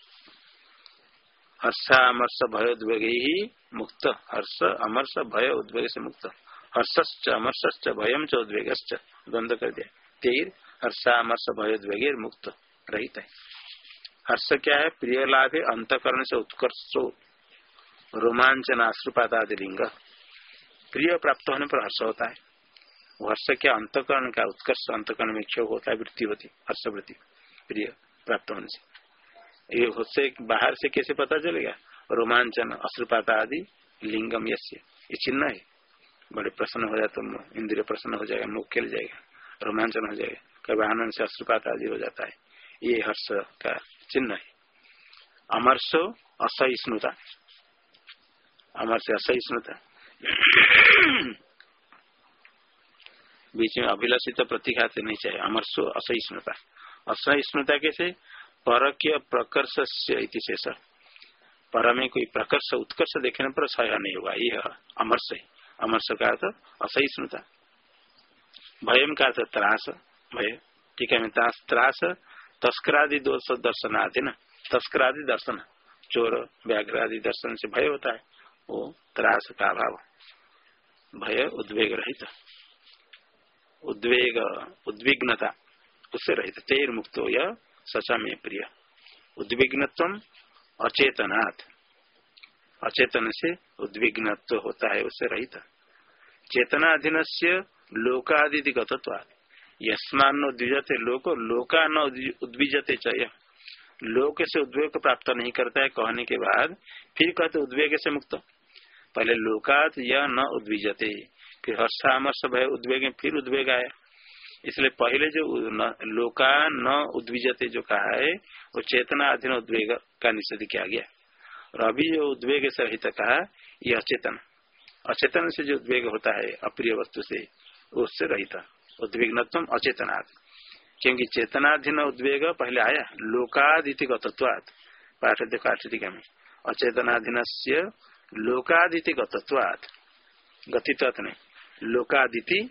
हर्षामर्ष भय उद्वेग ही मुक्त। हर्ष, अमर्ष, भय उद्वेग से मुक्त। हर्ष अमर्ष भयम च उद्वेग द्वंद कर दिया। तेर हर्षामर्ष भय उद्वेग मुक्त। रहित है। हर्ष क्या है? प्रिय लाभ अंतकरण से उत्कर्ष। रोमांचन आश्रुपादादि लिंग। प्रिय प्राप्त होने पर हर्ष होता है। हर्ष क्या? अंतकरण का उत्कर्ष। अंतकरण में क्षोभ होता है, वृत्ति होती हर्ष वृत्ति। प्रिय प्राप्त होने से। ये उससे बाहर से कैसे पता चलेगा? रोमांचन अश्रुपाता आदि लिंगम यश्य ये चिन्ह है। बड़े प्रसन्न हो जाए तो इंद्रिय प्रसन्न हो जाएगा, मुख खेल जाएगा, रोमांचन हो जाएगा। कभी आनंद से अश्रुपात आदि हो जाता है। ये हर्ष का चिन्ह है। अमरसो असहिष्णुता। अमर से असहिष्णुता। बीच में अभिलषित प्रतीघात नहीं चाहिए। अमरसो असहिष्णुता। असहिष्णुता कैसे? परक्य प्रकर्ष शेष। पर में कोई प्रकर्ष, उत्कर्ष देखने पर सह नहीं होगा। यह अमरस है। अमरस का अर्थ असहिष्णुता। भयम का अर्थ त्रास, भय। ठीक है त्रास तस्करादि दोष दर्शन आदि न। तस्करादि दर्शन, चोर, व्याघ्रादि दर्शन से भय होता है। वो त्रास का अभाव। भय उद्वेग रहित। उद्वेग, उद्विग्नता, उससे रहित। तेर मुक्त हो यह सचा में प्रिय उद्विग्नत्व अचेतनाथ अचेतन से उद्विग्नत्व होता है उससे रहित। चेतनाधीन से लोकादि गतत्वाद यस्मान उद्विजते लोक, लोका न उद्विजते चय लोक से उद्वेग प्राप्त नहीं करता है कहने के बाद फिर कहते उद्वेग से मुक्त। पहले लोकात यह न उद्विजते। फिर हर्षामर्ष भय उद्वेग फिर उद्वेग आया। इसलिए पहले जो लोका न उद्विजते जो कहा है, वो चेतना अधीन उद्वेग का निषेध किया गया। और अभी जो उद्वेग से रहित कहा यह अचेतन। अचेतन से जो उद्वेग होता है, अप्रिय वस्तु से, उससे रहित। उद्विग्न अचेतनाथ क्योंकि चेतनाधीन उद्वेग पहले आया लोकादिति गतत्वाद पाठ पाठिका में अचेतनाधीन से लोकादिति गतत्वाद गतित्व नहीं लोकादिति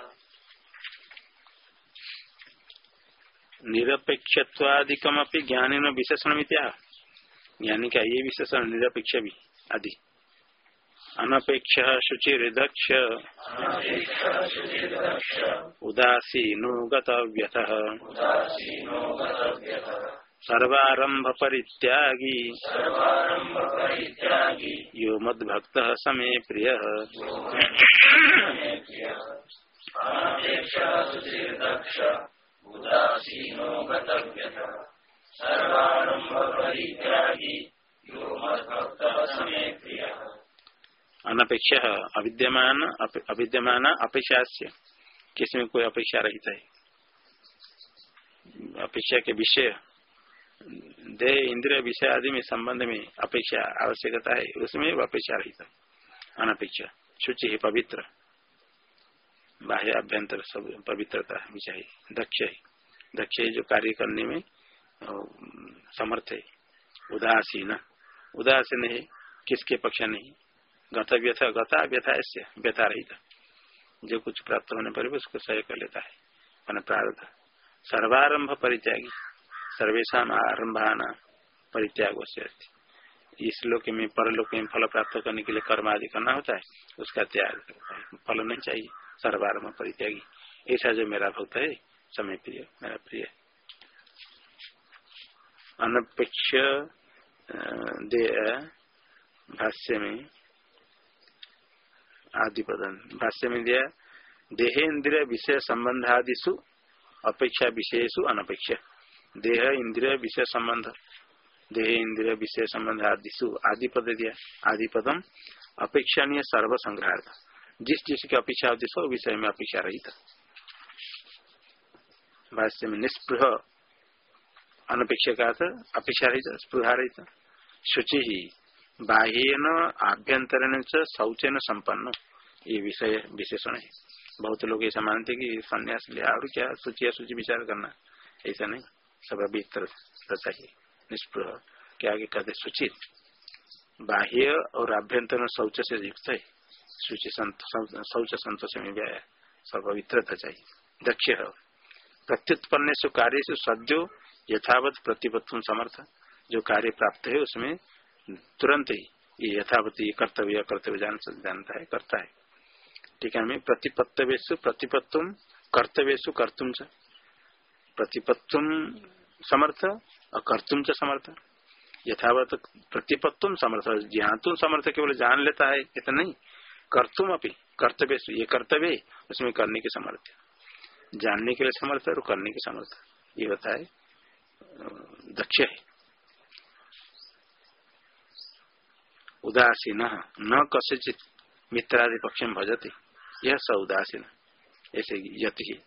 निरपेक्षत्वादिकम ज्ञान विशेषण मित्या ज्ञानी का ये विशेषण, निरपेक्ष भी, आदि। अनपेक्ष शुचिर्दक्ष। उदासीनो गतव्यथ सर्वारंभ परित्यागी यो मद्भक्त समे प्रिय। उदासीनो प्रिय अनपेक्ष अविद्यमान अविद्यमान अपेक्षा से किसमें कोई अपेक्षा रहित है? अपेक्षा के विषय। देह, इंद्रिय विषय आदि में संबंध में अपेक्षा आवश्यकता है। उसमें अपेक्षा रहित अनपेक्षा। शुचि है पवित्र। बाह्य अभ्यंतर सब पवित्रता विषय दक्ष है। दक्ष जो कार्य करने में समर्थ है। उदासीन उदासीन है किसके पक्ष नहीं। गत व्यथा गता व्यथा ऐसे व्यथा रहित जो कुछ प्राप्त होने पर भी उसको सही कर लेता है। मन प्रारब्ध। सर्वारंभ परित्यागी। सर्वेशा आरंभाना परित्याग इस लोक में, परलोक में फल प्राप्त करने के लिए कर्म आदि करना होता है, उसका त्याग, फल नहीं चाहिए। सर्वारंभ परित्यागी। ऐसा जो मेरा भक्त है समय प्रिय, मेरा प्रिय। अनपेक्ष भाष्य में आदि प्रदान भाष्य में दिया देह इंद्रिय विषय संबंध आदिशु अपेक्षा विषयसु अनपेक्ष। देह, इंद्रिय विषय संबंध देह इंद्रिय विषय संबंध आदिशु आदि पद दिया आदि पदम अपेक्षानीय सर्व संग्रह जिस चीज़ की अपेक्षा होती सो विषय में अपेक्षा रही था भाष्य में निष्पृह अनपेक्षा अपेक्षा रही स्पृहा रही शुचि ही बाह्य न आभ्यंतरण शौचन संपन्न ये विषय विशेषण है। बहुत लोग ऐसा मानते कि संन्यास लिया और क्या सूची या सूची विचार करना। ऐसा नहीं। सब अभी चाहिए निष्प्रह क्या आगे कहते सूचित बाह्य और आभ्यंतरण शौच से युक्त है। सूची शौच संतोष में भी आया। सब पवित्रता चाहिए। दक्ष प्रत्युत्पन्न से कार्य से सद्यो यथावत प्रतिपत्व समर्थ। जो कार्य प्राप्त है, उसमें तुरंत ही ये यथावत ये कर्तव्य कर्तव्य जान, जानता है, करता है। ठीक है प्रतिपत्तवेशु प्रतिपत्तुम कर्तव्यु कर्तुम च। प्रतिपत्तुम समर्थ और कर्तुम च समर्थ। यथावत प्रतिपत्तुम समर्थ ज्ञातुम समर्थ केवल जान लेता है, इतना नहीं। कर्तुम अपनी कर्तव्य ये कर्तव्य, उसमें करने के समर्थ जानने के लिए समर्थ है और करने के समर्थ ये होता है दक्ष। है उदासीन, न कसिचित मित्रादि पक्ष में भजते। यह स उदासीन। ऐसे यति ही।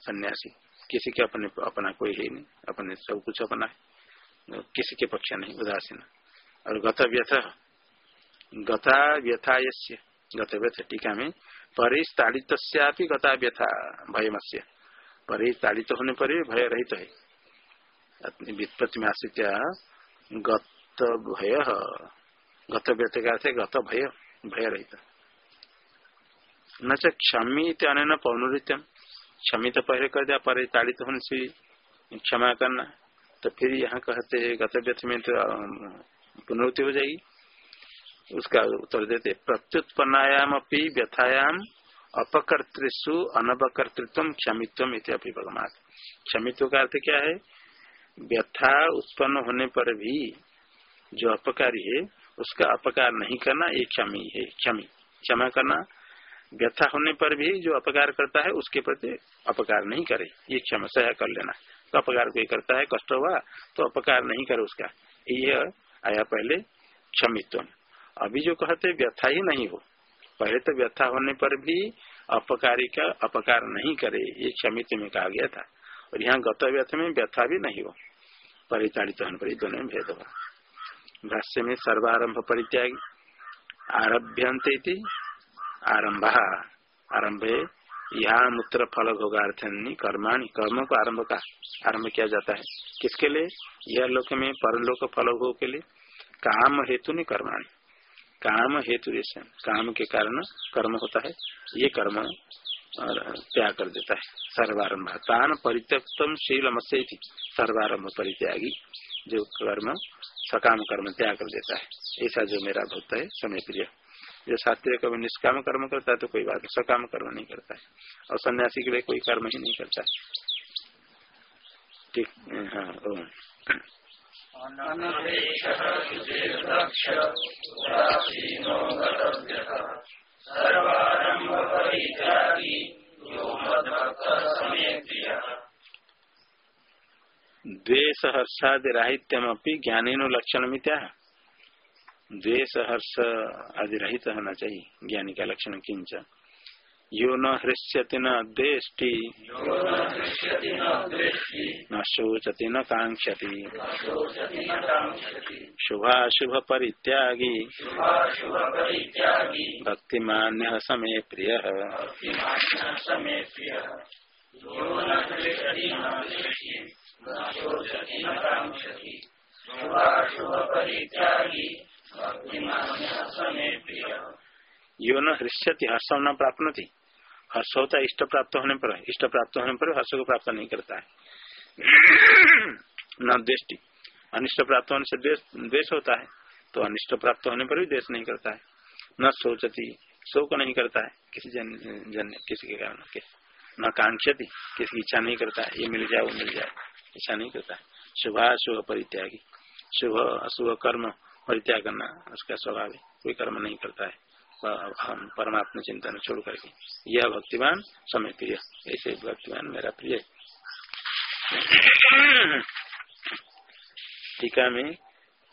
सन्यासी। किसी के अपने, अपना कोई है नहीं। अपने सब कुछ अपना है। किसी के पक्ष नहीं। उदासीन। और गत व्यथ गता व्यथा गत व्यथ टीका में परिस्ताड़ित गता व्यथा भयमस्य। परिस्ताड़ित होने पर भी भय रहित है। अपनी व्युत्पत्ति में आश्रित गत भय गत व्यथ का गत भय भय रहित। न क्षमी अन पौनृत्यम क्षमी तो पहले कर दिया पर होने से क्षमा करना। तो फिर यहाँ कहते गतव्यथ में तो पुनरुति हो जाएगी। उसका उत्तर देते प्रत्युत्पन्नायाम अपनी व्यथायाम अपकर्तृसु अनपकर्तृत्व क्षमित्व अभिभगमात क्षमित्व का अर्थ क्या है? व्यथा उत्पन्न होने पर भी जो अपकारी है, उसका अपकार नहीं करना, ये क्षमी है। क्षमी, क्षमा करना। व्यथा होने पर भी जो अपकार करता है, उसके प्रति अपकार नहीं करे। ये क्षमा सह कर लेना। तो अपकार कोई करता है, कष्ट हुआ तो अपकार नहीं करे उसका। ये आया पहले क्षमित्व अभी जो कहते व्यथा ही नहीं हो। पहले तो व्यथा होने पर भी अपकारी का अपकार नहीं करे, ये क्षमित्व में कहा गया था। और यहाँ गत व्यथ में व्यथा भी नहीं हो। परिचालित होने पर दोनों में भेद हुआ भाष्य में सर्वारंभ परित्याग। आरभ्यंत आरंभ। आरंभ यहाँ मूत्र फल भोगार्थनी कर्माणी। कर्म को आरंभ का आरंभ किया जाता है। किसके लिए? यह लोक में परलोक फल भोग के लिए। काम हेतु नहीं कर्माणी। काम हेतु काम के कारण कर्म होता है, ये कर्म त्याग कर देता है। सर्वारंभ। तान परित्यक्तम शीलम सर्वारंभ परित्यागी, जो कर्म, सकाम कर्म त्याग कर देता है। ऐसा जो मेरा भक्त है, समय प्रिय। जो शास्त्रीय कभी निष्काम कर्म करता है तो कोई बात सकाम कर्म नहीं करता है। और सन्यासी के लिए कोई कर्म ही नहीं करता ठीक हाँ द्वेष हर्षादि राहित्यम ज्ञानी लक्षण मित्या द्वेष हर्ष आदि रहित होना चाहिए ज्ञानी का लक्षण किंच यो न हृष्यति न द्वेष्टि। न शोचति न कांक्षति शुभाशुभ परित्यागी भक्तिमान्य समय प्रिय। परित्यागी यो न हृष्यति, हर्ष न प्राप्त हर्ष होता है इष्ट प्राप्त होने पर इष्ट प्राप्त होने पर हर्ष को प्राप्त नहीं करता है। न दृष्टि। अनिष्ट प्राप्त होने से द्वेष होता है तो अनिष्ट प्राप्त होने पर भी द्वेष नहीं करता है। न सोचती शोक नहीं करता है किसी जन, जन किसी के कारण के। न कांक्षति किसी की इच्छा नहीं करता है ये मिल जाए वो मिल जाए इच्छा नहीं करता है। शुभ अशुभ परित्यागी। शुभ अशुभ कर्म परित्याग करना उसका स्वभाव है कोई कर्म नहीं करता है। हम परमात्मा चिंतन छोड़ करके। यह भक्तिमान समय प्रिय। ऐसे भक्तिमान मेरा प्रिय। टीका में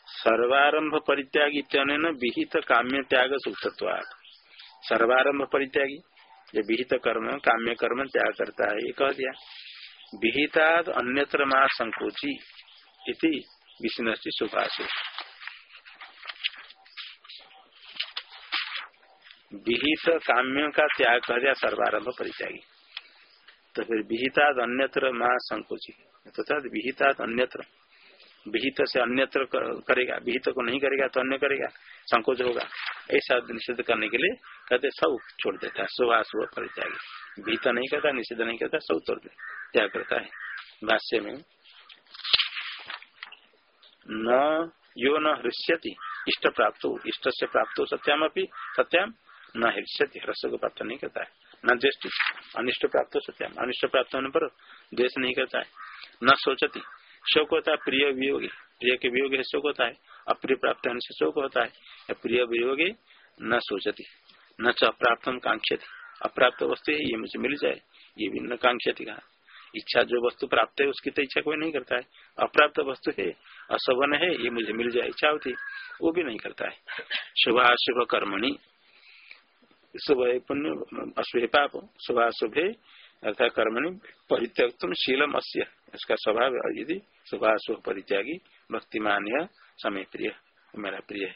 सर्वारंभ परित्याग इतने विहित काम्य त्याग सुखत्वाद सर्वारंभ परित्यागी। जो विहित कर्म, काम्य कर्म त्याग करता है, ये कह दिया। विहिताद अन्यत्र माँ संकोची इति विष्णु सुभाषी। विहित काम्यों का त्याग कर दिया सर्वारंभ परित्यागी। तो फिर विहिताद अन्यत्र माँ संकोची। तो विहिताद अन्यत्र। विहित से अन्यत्र करेगा, विहित को नहीं करेगा तो अन्य करेगा, संकोच होगा। ऐसा निषिद्ध करने के लिए कहते सब छोड़ देता है शुभ अशुभ परित्यागी। विहित नहीं करता, निषिद्ध नहीं करता सब तोड़ त्याग करता है। भाष्य में, न यो न हृष्यति, इष्ट प्राप्त हो इष्ट से प्राप्त हो सत्याम अपनी सत्याम न हृष्यति ह्रस को प्राप्त नहीं करता है। न दृष्टि अनिष्ट प्राप्त हो सत्याम अनिष्ट प्राप्त होने पर द्वेष नहीं करता है। न सोचती, शोक होता है, प्रिय वियोगी। प्रिय के वियोग शोक होता है। अप्रिय प्राप्त होने से शोक होता है। प्रिय वियोगी न सोचती, न च अप्राप्त कांक्षती। अप्राप्त वस्तु है, ये मुझे मिल जाए, ये भी न कांक्षती कहा। इच्छा जो वस्तु प्राप्त है, उसकी तो इच्छा कोई नहीं करता है। अप्राप्त वस्तु है, असवन है, ये मुझे मिल जाए, इच्छा होती वो भी नहीं करता है। शुभ अशुभ कर्मणि। शुभ पुण्य अशुभ पाप शुभ अशुभ अर्थात कर्मणि परित्यक्तम शीलम अस्य इसका स्वभाव यदि शुभ अशुभ परित्यागी भक्तिमान समय प्रिय मेरा प्रिय है।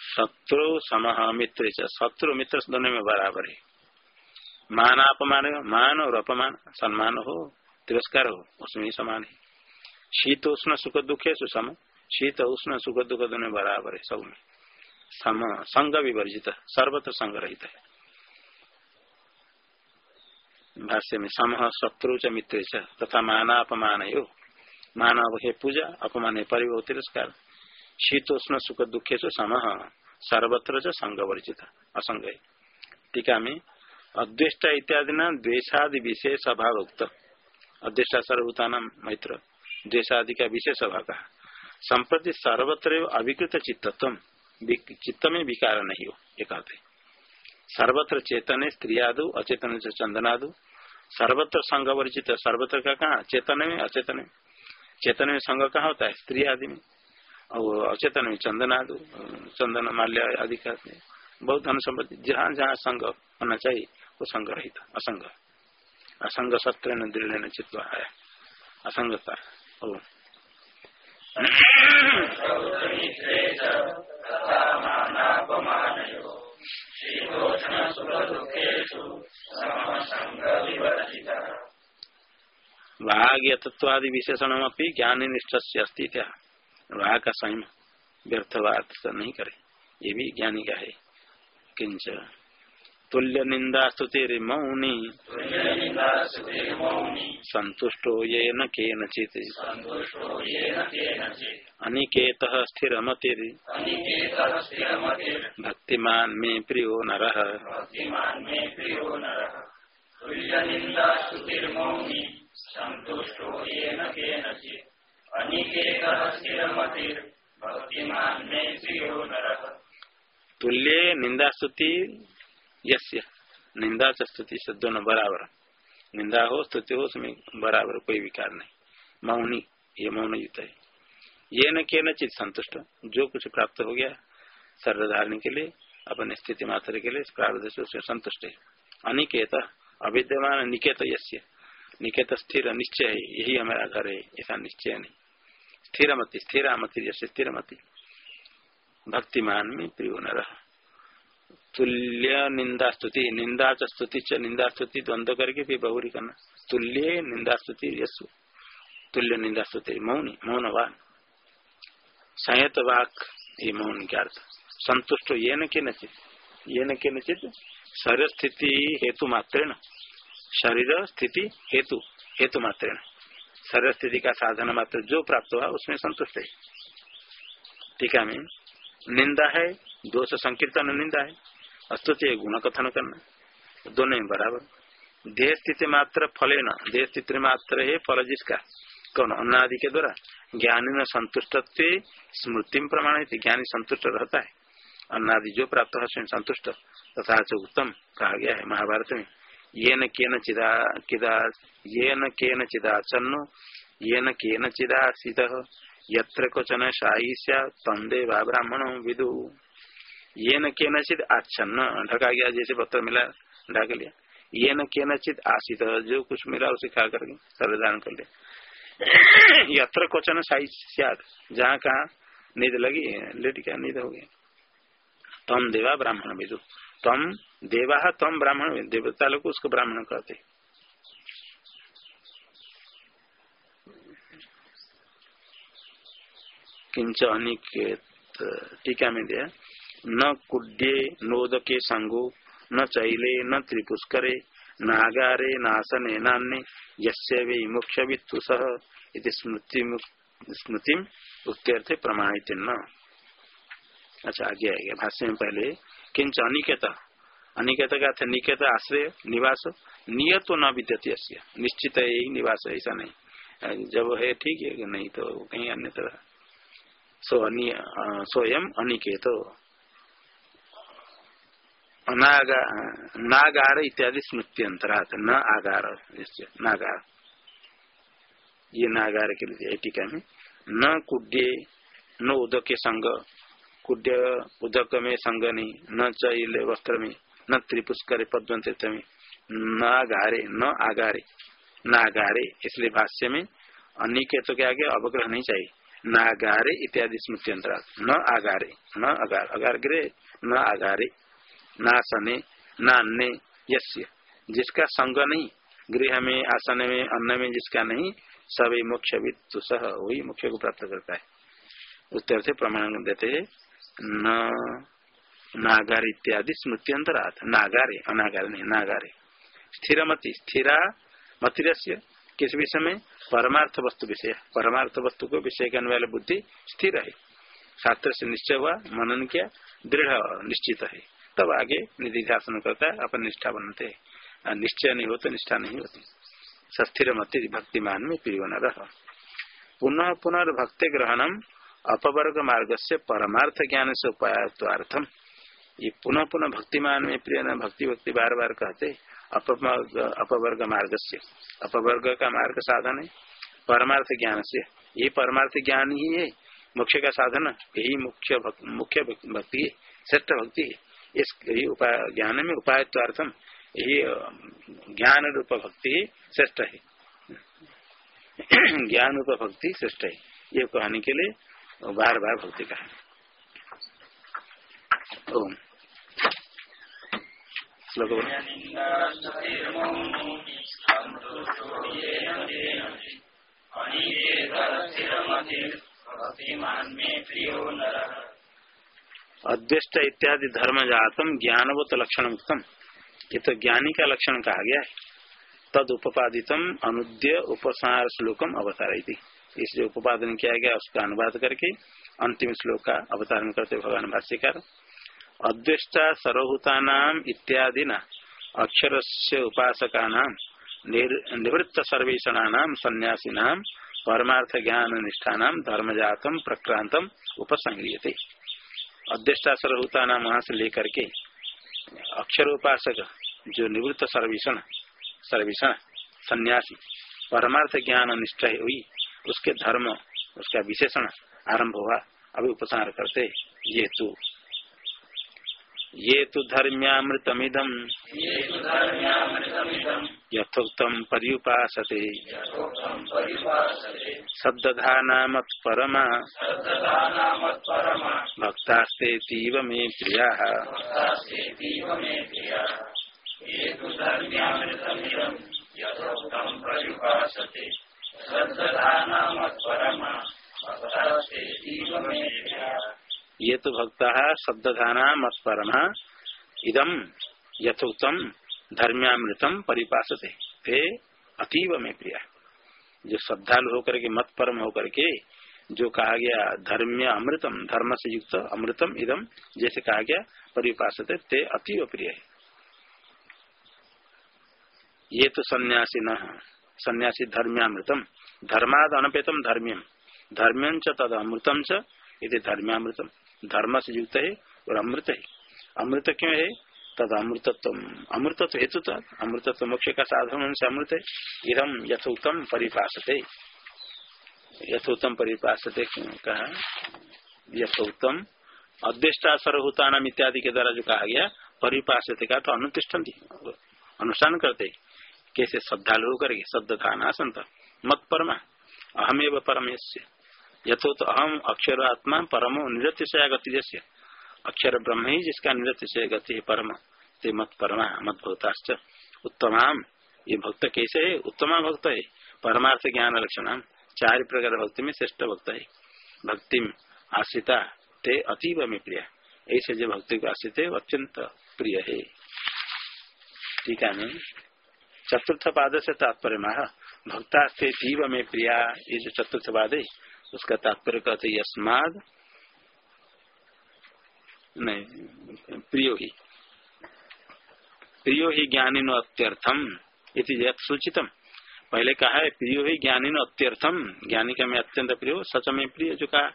शत्रु समह मित्र शत्रु मित्र दोनों में बराबर है। मान अपमान, मान और अपमान, सम्मान हो, तिरस्कार हो, उसमें ही समान है। शीत, उष्ण, सुख, दुख है, सुसम। शीत, उष्ण, सुख, दुख दोनों बराबर है सब में। सम, संग विवर्जित, सर्वत्र संग रहित है। भाष्य में सम शत्रु च, मित्र तथा माना अपमान यो। मानव है पूजा, अपमान है परिवह तिरस्कार। शीतोष्ण सुख दुखे से सम। सर्वत्र संग वर्जित असंग। टीका में अद्वेष्ट इत्यादि न द्वेशादि विशेष अभाव उक्त अद्वेष्टा सर्वभूता मैत्र। द्वेशादि का विशेष अभाव का संप्रति सर्वत्र अभिकृत चित्तत्व। चित्त में विकार नहीं हो एक सर्वत्र चेतन स्त्रियादु, अचेतन से चंदनादु सर्वत्र संग वर्जित सर्वत्र का कहा? चेतन में अचेतन। में चेतन में संग कहा होता है? स्त्री आदि में। और अचेतन में चंदन आदि चंदन माल्य आदि का बहुत धन संपत्ति जहाँ जहाँ संग होना चाहिए, वो संग रहित, असंग। असंग सत्र न दृढ़ न चित्त है असंगता ओ वाग तत्वादि विशेषण ज्ञान निष्ठ से अस्ति वाह का स्वयं व्यर्थवाद नहीं करे। ये भी ज्ञानी का है। किंच। तुल्य निंदा स्तुति मौनी। संतुष्टो ये न के नचित अनिकेत स्थिर मतिर भक्तिमान में प्रियो नर। संतुष्टो ये न के नचित तुल्य निंदा स्तुति यस्य निंदा स्तुति से दोनों बराबर। निंदा हो, स्तुति हो, उसमें बराबर, कोई विकार नहीं। मौनी, ये मौन युक्त है। ये न के नचित संतुष्ट, जो कुछ प्राप्त हो गया सर्व धारने के लिए, अपने स्थिति मात्र के लिए, प्रारब्ध से संतुष्ट है। अनिकेत, अविद्यमान निकेत यश्य निकेत स्थिर निश्चय यही हमारा घर है, ऐसा निश्चय नहीं। स्थिर मति स्थिर मति जैसे स्थिर मति भक्तिमान में प्रिय न तुल्य निंदा स्तुति, निंदा च स्तुति च, निंदा स्तुति द्वंद्व करके भी बहुरी करना। तुल्य निंदा स्तुति यशु तुल्य निंदा स्तुति, मौनी, मौनवान। संयत वाक, ये मौन के अर्थ। संतुष्ट ये न के नचित, ये न के नचित। शरीर स्थिति हेतु मात्रेण। शरीर, स्थिति, हेतु हेतु मात्र शरीर, स्थिति का साधन मात्र जो प्राप्त हुआ, उसमें संतुष्ट है। टीका में निंदा है, दोष संकीर्तन निंदा है, अस्तुति गुण कथन करना दोनों बराबर। देह, स्थिति मात्र फले न। देह, स्थिति मात्र है, फल जिसका। कौन? अन्नादि के द्वारा। ज्ञानी न संतुष्ट स्मृति में प्रमाण ज्ञानी संतुष्ट रहता है। अन्नादि जो प्राप्त है संतुष्ट। तथा उत्तम, कहा गया है महाभारत में। ये न केन चिदा क्वचन शाही तंदे वा ब्राह्मण विदु। ये न के आच्छन्न ढका गया जैसे पत्र मिला ढक लिया ये न के नचित आशित जो कुछ मिला उसे खा करके सर्वधारण कर लिया यत्र क्वेश्चन साई जहाँ कहा नींद लगी, लेट क्या नींद हो गई तम देवा ब्राह्मण विदु। तम देवा तम ब्राह्मण देवता लोग उसको ब्राह्मण कहते किंच अनिकेत, टीका में दिया, न कुड्ये नोदके संगो, न चैले, न त्रिपुष्करे, न आगारे, न आसने नान्य यस्य वे वित्तु सह स्मृति स्मृति उत्तर्थ प्रमाणित न अच्छा आगे आएगा। भाष्य में पहले किंच अनिकेत अनिकेत का अर्थ निकेत, आश्रय, निवास, नियत तो न विद्यते निश्चित यही निवास ऐसा नहीं। जब है ठीक है नहीं तो कहीं अन्य तरह। सो स्वयं अनिकेत। नागार इत्यादि स्मृति अंतरात, न आगार नागार। ये नागार के लिए टीका में न कुड्ये, न उदक संग कुड्य उदक में संग नहीं न चैल वस्त्र में न त्रिपुष्कर पद्म तीर्थ में न न आगारे। न आगारे, इसलिए भाष्य में अनिकेत के आगे अवग्रह नहीं चाहिए। न आगारे इत्यादि स्मृति अंतरा न आगारे, न अगार अगार गिरे न आगारे न आसने न अन्य यस्य। जिसका संग नहीं गृह में आसन में अन्न में जिसका नहीं सभी मुख्य वित्त सह वही मुख्य को प्राप्त करता है। उत्तर से प्रमाण देते है। न, नागार इत्यादि स्मृति अंतरात। नागारे, अनागारे नहीं, नागारे। स्थिर मति स्थिरा मतिरस्य, किस विषय में? परमार्थ वस्तु विषय। परमार्थ वस्तु को विषय करने वाले बुद्धि स्थिर है। शास्त्र से निश्चय हुआ, मनन किया, दृढ़ निश्चित है। तब आगे निधि ध्यान करता है, अपन निष्ठा बनते है। निश्चय नहीं हो तो निष्ठा नहीं होती। सस्थिर मत भक्तिमान में प्रिय न रह। पुनः पुनर्भक्ति ग्रहणम अपवर्ग मार्ग से परमार्थ ज्ञान से उपायत्वार्थम ये पुनः पुनः भक्तिमान में प्रिय न भक्ति भक्ति बार बार कहते अपवर्ग मार्ग से अपवर्ग का मार्ग साधन है परमार्थ ज्ञान से ये परमार्थ ज्ञान ही है मुख्य का साधन यही मुख्य मुख्य भक्ति है, श्रेष्ठ भक्ति है। इस उपाय, ज्ञान में उपायत्वार्थम यही ज्ञान रूप भक्ति श्रेष्ठ है। ज्ञान रूप भक्ति श्रेष्ठ है। ये कहने के लिए बार बार भक्ति कहा। ओम इत्यादि धर्म जातम ज्ञानवत लक्षण उत्तम। ये तो ज्ञानी का लक्षण कहा गया है। तद उपादितम अनुद्य उपसार श्लोकम अवतारी इसलिए उपादन किया गया, उसका अनुवाद करके अंतिम श्लोक का अवतारण करते भगवान भाष्यकार। अद्वेष्टा सर्वभूता इत्यादि न अक्षर से उपासका नाम निवृत्त सर्वेषणा सन्यासीना, परमार्थ ज्ञान निष्ठा धर्मजातम प्रक्रांतम उपसंग्रियते अध्यष्टा सर्वभूता नाम वहाँ से लेकर के अक्षर उपासक जो निवृत्त सर्वेषण सर्वेषण, सन्यासी, परमार्थ ज्ञान निष्ठा हुई उसके धर्म उसका विशेषण आरंभ हुआ। अभी उपसार करते ये तो। ये तो धर्म्यामृतमिदम। यथोक्तम पर्युपासते। शब्दधानामत्परमा भक्तास्ते तीव मे प्रिया। ये तो भक्त शब्दधाना मत्परमा इदम यथोक्तम धर्म्यामृतम परिपाशते थे अतीव में प्रिया। जो श्रद्धालु होकर के मत परम होकर के, जो कहा गया धर्म्य अमृतम धर्म से युक्त अमृतम इदम जैसे कहा गया परिपाशते ते अतीव प्रिय ये तो सन्यासी न सन्यासी धर्म्यामृतम। धर्माद अनपेतम धर्म्यम। धर्म्यम च तद अमृतम च धर्म्यामृतम। धर्म से युक्त है और अमृत। है अमृत क्यों है? तद अमृतत्व अमृतत्व हेतु तो अमृतत्व मोक्ष का साधन से अमृत है। इधम यथोत्तम परिपाशते यथोत्तम परिपाशते कहा? यथोत्तम अध्यष्टा नाम इत्यादि के द्वारा जो कहा गया परिपाश का तो अनुतिष्ठन अनुष्ठान करते। कैसे श्रद्धालु करके शब्द था संत मत परमा, अहमेव परमेश्य। यथो तो अहम अक्षर आत्मा परमो निरतिशय गति जैसे अक्षर ब्रह्म ही जिसका निरतिशय गति है परम, ते मत परमा, मत भक्ताश्च उत्तमाम, ये भक्त कैसे है? उत्तमा भक्त है। परमार्थ ज्ञान लक्षण चार प्रकार भक्ति में श्रेष्ठ भक्त है। भक्ति आश्रिता, ते अतीब में प्रिय। ऐसे जो भक्ति को आश्रित है अत्यंत प्रिय है। ठीक है चतुर्थ पाद से तात्पर्य महा भक्ता से जीव में प्रिया, ये जो चतुर्थ पाद है उसका तात्पर्य कहते यस्माद। नहीं प्रियो ही प्रियो ही ज्ञानी नो अत्यर्थम, इति सूचितम। पहले कहा है प्रियो ही ज्ञानी नो अत्यर्थम। ज्ञानी का मैं अत्यंत प्रिय सच में प्रिय जो कहा,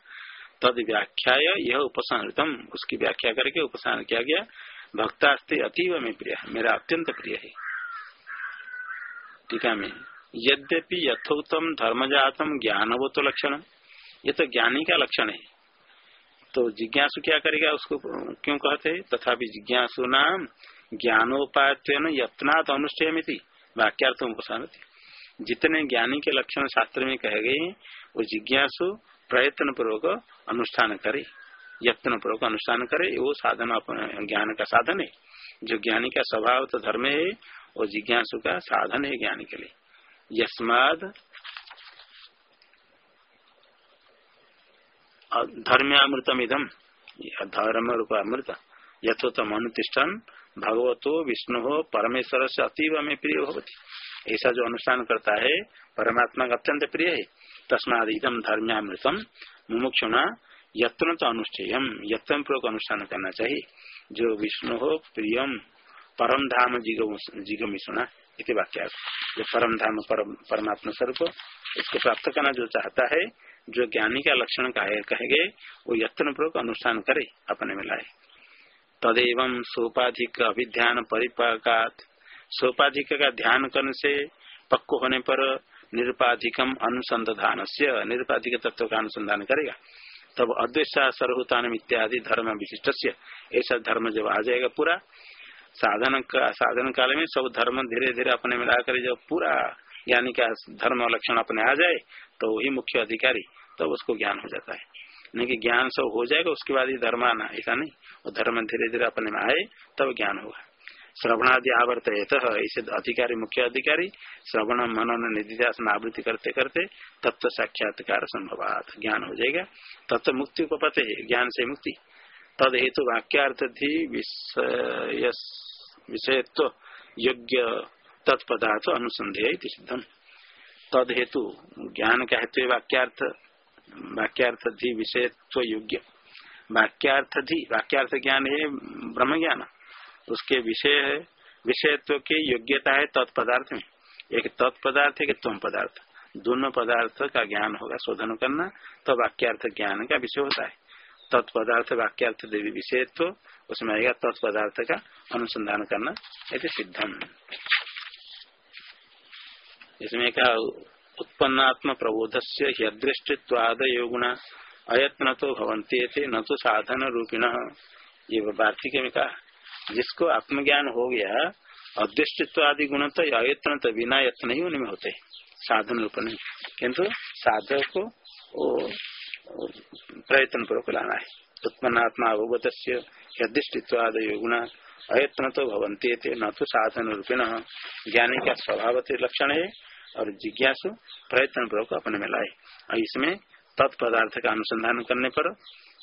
तद व्याख्या यह उपसंहृतम। उसकी व्याख्या करके उपसारण किया गया, भक्तास्ते अतीव में प्रिय मेरा अत्यंत प्रिय है। टीका में यद्यपि यथोत्तम धर्मजातम ज्ञान वो तो लक्षण ये तो ज्ञानी का लक्षण है। तो जिज्ञासु क्या करेगा उसको, क्यों कहते तथा जिज्ञासु नाम ज्ञानोपायन यत्नाथ अनुष्ठेय मिति वाक्यार्थ उपसारती जितने ज्ञानी के लक्षण शास्त्र में कहे गए वो जिज्ञासु प्रयत्न पूर्वक अनुष्ठान करे। यत्न पूर्वक अनुष्ठान करे, वो साधन, ज्ञान का साधन है। जो ज्ञानी का स्वभाव तो धर्म है वो जिज्ञासु का साधन है ज्ञान के लिए। यस्माद धर्म्यामृतम इदम धर्म रूप अमृत। यथोत्तम अनुतिष्ठन। भगवतो विष्णु परमेश्वर से अतीव में प्रिय होती ऐसा जो अनुष्ठान करता है, परमात्मा का अत्यंत प्रिय है। तस्माद इदम धर्म्यामृतम। मुमुक्षुना यत्न तो अनुष्ठेयम। यत्न पूर्वक अनुष्ठान करना चाहिए। जो विष्णु हो प्रियम। परम धाम जिगमी सुना इति वाक्य जो परम धाम परमात्मा स्वरूप, उसको प्राप्त करना जो चाहता है, जो ज्ञानी का लक्षण कहेंगे, वो यत्न पूर्वक अनुष्ठान करे, अपने में लाए। तदेव सोपाधिक अभिध्यान परिपाकात। सोपाधिक का ध्यान करने से पक्को होने पर निरुपाधिकम अनुसंधान से निरुपाधिक तत्व का अनुसंधान करेगा। तब अद्वेषा सर्वतान इत्यादि धर्म विशिष्ट ऐसा धर्म जब आ जाएगा पूरा साधन का, साधन काल में सब धर्म धीरे धीरे अपने मिला कर जब पूरा ज्ञानी का धर्म लक्षण अपने आ जाए तो वही मुख्य अधिकारी, तब तो उसको ज्ञान हो जाता है। नहीं कि ज्ञान सब हो जाएगा, उसके बाद ही धर्म आना, ऐसा नहीं। वो धर्म धीरे धीरे अपने में आए, तब ज्ञान होगा। श्रवणादि आवर्त ऐसे अधिकारी, मुख्य अधिकारी, श्रवण मनन निधिध्यासन आवृत्ति करते करते तत्व साक्षात्कार संभव ज्ञान हो जाएगा। तत्व मुक्ति को पते, ज्ञान से मुक्ति। तद हेतु वाक्यार्थ थी विषयत्व योग्य तत्पदार्थ अनुसंधेय सिद्धम। तद हेतु ज्ञान का हेतु वाक्यार्थ वाक्यार्थ धी विषयत्व योग्य। वाक्यार्थ धी वाक्यार्थ ज्ञान है ब्रह्म ज्ञान उसके विषय है विषयत्व की योग्यता है तत्पदार्थ में। एक तत्पदार्थ है कि तुम पदार्थ। दोनों पदार्थ का ज्ञान होगा, शोधन करना तो वाक्यार्थ ज्ञान का विषय होता है। तत्पदार्थ वाक्यार्थ देवी विषयत्व उसमें आएगा तत्पदार्थ का अनुसंधान करना ऐसे सिद्धम इसमें कहा उत्पन्नात्म प्रबोध से ह्यदृष्टित्वाद योगुण अयत्न तो भवंती न तो साधन रूपिण ये वार्थिक में कहा जिसको आत्मज्ञान हो गया अदृष्टित्व आदि गुण तो अयत्न तो बिना यत्न ही उनमें होते साधन रूप नहीं किन्तु साधक को प्रयत्न पूर्वक लाना है उत्पन्नात्मा अवगत यदिष्टित्वाद योगुण अयत्न तो भवंती थे न तो साधन रूपिण ज्ञानी का स्वभाव लक्षण है और जिज्ञासु प्रयत्न पूर्वक अपने में लाए। और इसमें तत्पदार्थ का अनुसंधान करने पर,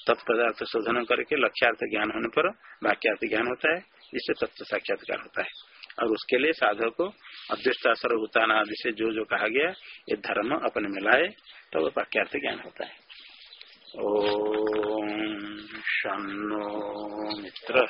तत्पदार्थ शोधन करके लक्ष्यार्थ ज्ञान होने पर वाक्यार्थ ज्ञान होता है जिससे तत्व साक्षात्कार होता है। और उसके लिए साधक को अदृष्टा सर्वभूतान आदि से जो जो कहा गया, ये धर्म अपने में लाए तो वो वाक्यार्थ ज्ञान होता है। ओ शो मित्र